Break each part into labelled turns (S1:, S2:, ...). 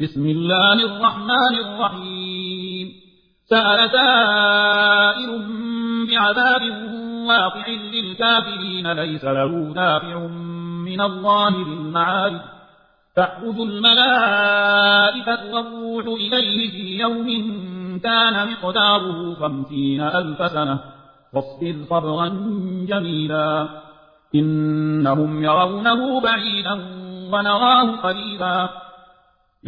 S1: بسم الله الرحمن الرحيم. سأل سائل بعذاب واقع للكافرين ليس له دافع من الله بالمعارف. تعرض الملائكة والروح إليه في يوم كان مقداره خمسين ألف سنة. واصبر صبرا جميلا. إنهم يرونه بعيدا ونراه قريبا.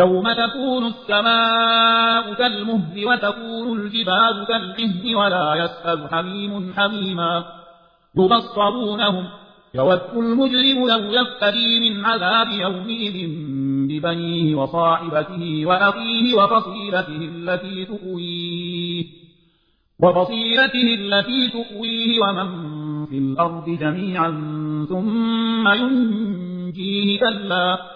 S1: يوم تكون السماء كالمهل وتكون الجبال كالعهن ولا يسأل حميم حميما. يبصرونهم يود المجرم لو يفتدي من عذاب يومئذ ببنيه وصاحبته وأخيه وفصيلته التي تؤويه. وفصيلته التي تؤويه ومن في الأرض جميعا ثم ينجيه كلا.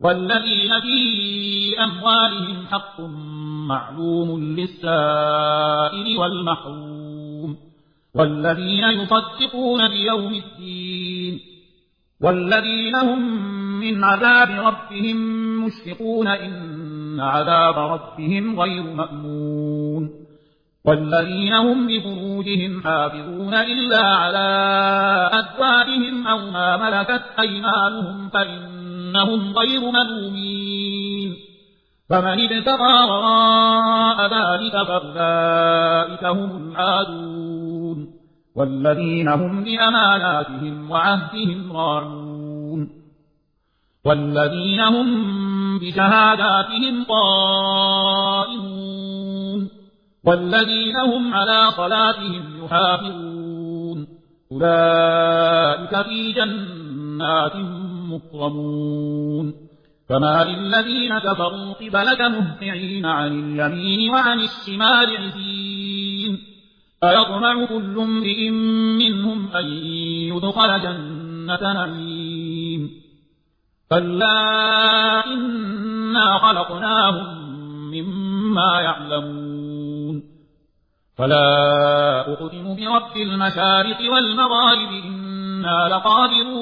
S1: والذين في أموالهم حق معلوم للسائل والمحروم والذين يصدقون بيوم الدين والذين هم من عذاب ربهم مشفقون إن عذاب ربهم غير مأمون والذين هم بفروجهم حافظون إلا على أزواجهم أو ما ملكت أيمانهم فإنهم غير ملومين. فمن ابتغى وراء ذلك فأولئك هم العادون. والذين هم لأماناتهم وعهدهم راعون. والذين هم بشهاداتهم قائمون. والذين هم على صلاتهم يحافظون. أولئك في جنات مكرمون. فما للذين كفروا قبلك مهطعين عن اليمين وعن الشمال عزين. أيطمع كل امرئ منهم أن يدخل جنة نعيم. كلا إنا خلقناهم مما يعلمون. فلا أقسم برب المشارق والمغارب إنا لقادرون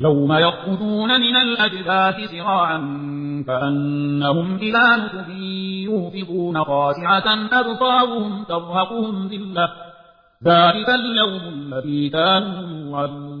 S1: يوم يخرجون من الأجداث سراعا كأنهم إلى نصب يوفضون خاشعة أبصارهم ترهقهم ذلة ذلك اليوم الذي كانوا يوعدون